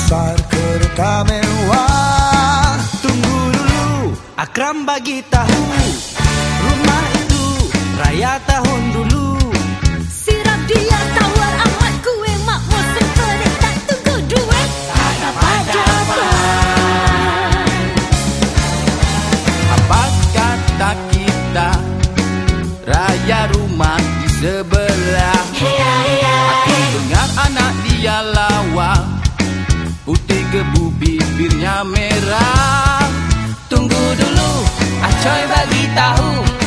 besar kereta mewah Tunggu dulu, akram bagi tahu. Rumah itu, raya tahun dulu. Sirap dia tawar amat kueh mak musim sedek tak tunggu duit. Apa jadinya? Apa kata kita Raya rumah di sebelah. Aku dengar anak dia lah merah. Tunggu dulu Acoy bagi tahu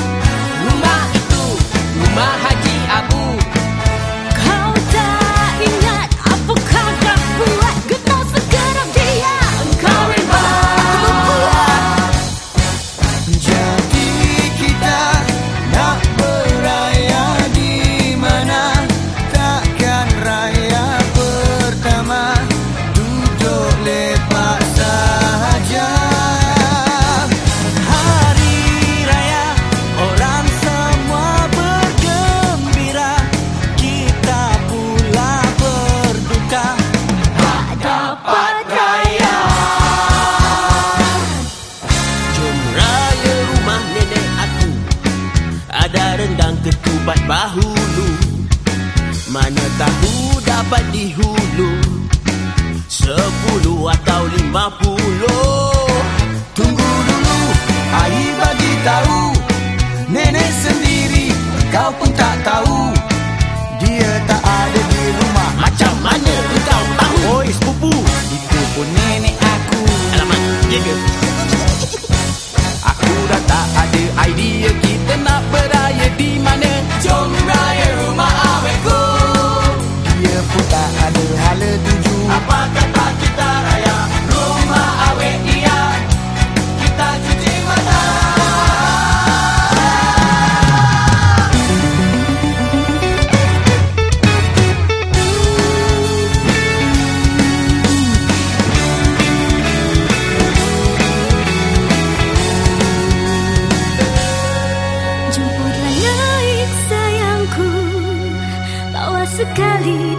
zaman bahulu. Mana tahu dapat dihulu. Sepuluh atau lima puluh. Tunggu dulu, air bagi tahu. Nenek sendiri, kau pun tak tahu. Dia tak ada di rumah. Macam mana kau tahu? Oi, sepupu, itu pun nenek aku. Alamak, dia ke? Aku dah tak ada idea Kita nak beraya di mana. sekali